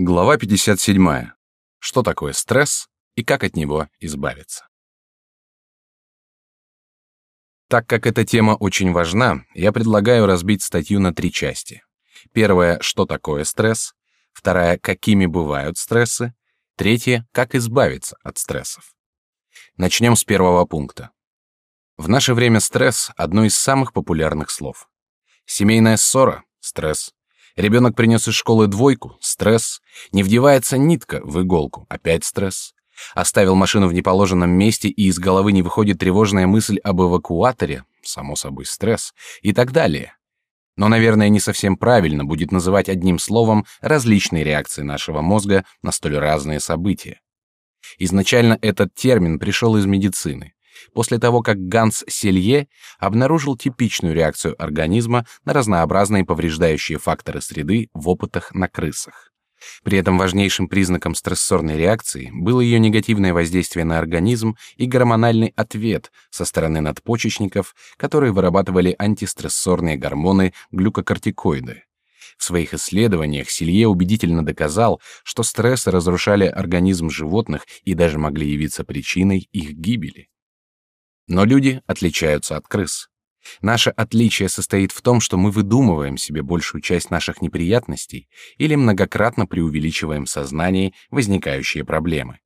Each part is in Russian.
Глава 57. Что такое стресс и как от него избавиться? Так как эта тема очень важна, я предлагаю разбить статью на три части. Первая что такое стресс? Вторая какими бывают стрессы? Третья как избавиться от стрессов. Начнем с первого пункта. В наше время стресс одно из самых популярных слов. Семейная ссора стресс. Ребенок принес из школы двойку, стресс. Не вдевается нитка в иголку, опять стресс. Оставил машину в неположенном месте, и из головы не выходит тревожная мысль об эвакуаторе, само собой стресс, и так далее. Но, наверное, не совсем правильно будет называть одним словом различные реакции нашего мозга на столь разные события. Изначально этот термин пришел из медицины после того, как Ганс Селье обнаружил типичную реакцию организма на разнообразные повреждающие факторы среды в опытах на крысах. При этом важнейшим признаком стрессорной реакции было ее негативное воздействие на организм и гормональный ответ со стороны надпочечников, которые вырабатывали антистрессорные гормоны глюкокортикоиды. В своих исследованиях Силье убедительно доказал, что стрессы разрушали организм животных и даже могли явиться причиной их гибели. Но люди отличаются от крыс. Наше отличие состоит в том, что мы выдумываем себе большую часть наших неприятностей или многократно преувеличиваем в возникающие проблемы.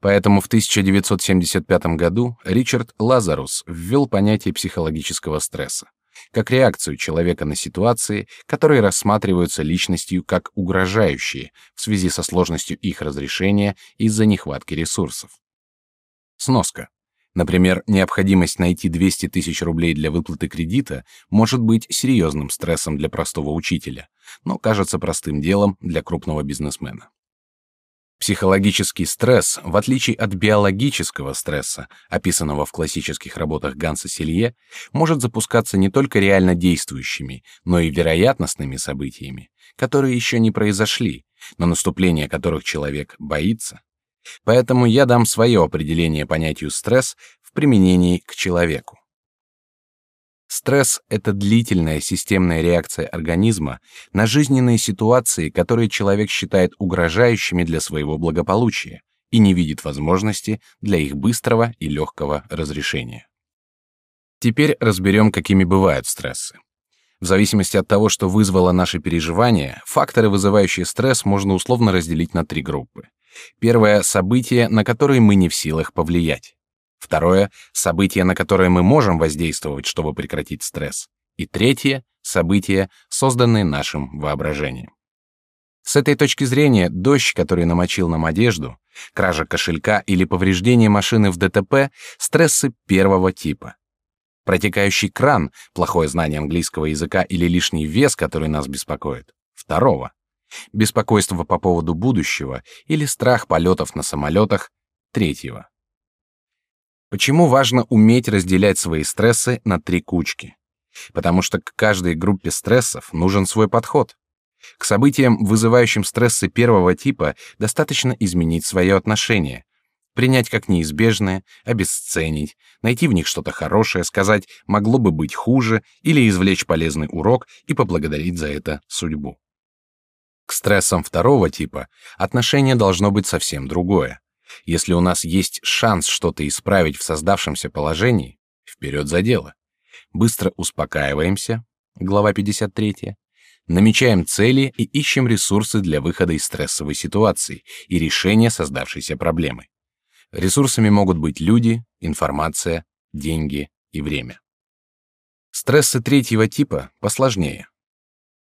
Поэтому в 1975 году Ричард Лазарус ввел понятие психологического стресса как реакцию человека на ситуации, которые рассматриваются личностью как угрожающие в связи со сложностью их разрешения из-за нехватки ресурсов. Сноска. Например, необходимость найти 200 тысяч рублей для выплаты кредита может быть серьезным стрессом для простого учителя, но кажется простым делом для крупного бизнесмена. Психологический стресс, в отличие от биологического стресса, описанного в классических работах Ганса Селье, может запускаться не только реально действующими, но и вероятностными событиями, которые еще не произошли, но наступление которых человек боится. Поэтому я дам свое определение понятию стресс в применении к человеку. Стресс — это длительная системная реакция организма на жизненные ситуации, которые человек считает угрожающими для своего благополучия и не видит возможности для их быстрого и легкого разрешения. Теперь разберем, какими бывают стрессы. В зависимости от того, что вызвало наши переживания, факторы, вызывающие стресс, можно условно разделить на три группы. Первое — события, на которые мы не в силах повлиять. Второе — события, на которые мы можем воздействовать, чтобы прекратить стресс. И третье — события, созданные нашим воображением. С этой точки зрения дождь, который намочил нам одежду, кража кошелька или повреждение машины в ДТП — стрессы первого типа. Протекающий кран, плохое знание английского языка или лишний вес, который нас беспокоит — второго. Беспокойство по поводу будущего или страх полетов на самолетах — третьего. Почему важно уметь разделять свои стрессы на три кучки? Потому что к каждой группе стрессов нужен свой подход. К событиям, вызывающим стрессы первого типа, достаточно изменить свое отношение, принять как неизбежное, обесценить, найти в них что-то хорошее, сказать «могло бы быть хуже» или извлечь полезный урок и поблагодарить за это судьбу. К стрессам второго типа отношение должно быть совсем другое. Если у нас есть шанс что-то исправить в создавшемся положении, вперед за дело. Быстро успокаиваемся, глава 53, намечаем цели и ищем ресурсы для выхода из стрессовой ситуации и решения создавшейся проблемы. Ресурсами могут быть люди, информация, деньги и время. Стрессы третьего типа посложнее.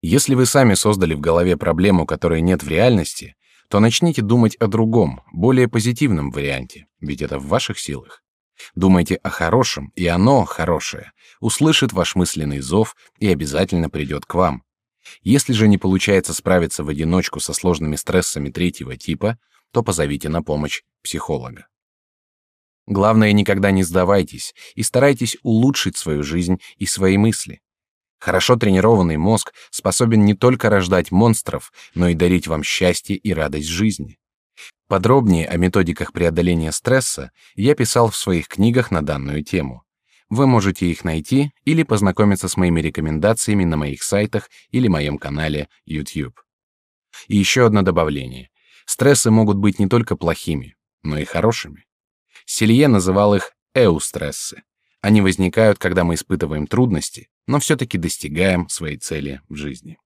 Если вы сами создали в голове проблему, которой нет в реальности, то начните думать о другом, более позитивном варианте, ведь это в ваших силах. Думайте о хорошем, и оно, хорошее, услышит ваш мысленный зов и обязательно придет к вам. Если же не получается справиться в одиночку со сложными стрессами третьего типа, то позовите на помощь психолога. Главное, никогда не сдавайтесь и старайтесь улучшить свою жизнь и свои мысли. Хорошо тренированный мозг способен не только рождать монстров, но и дарить вам счастье и радость жизни. Подробнее о методиках преодоления стресса я писал в своих книгах на данную тему. Вы можете их найти или познакомиться с моими рекомендациями на моих сайтах или моем канале YouTube. И еще одно добавление. Стрессы могут быть не только плохими, но и хорошими. Селье называл их эустрессы. Они возникают, когда мы испытываем трудности, но все-таки достигаем своей цели в жизни.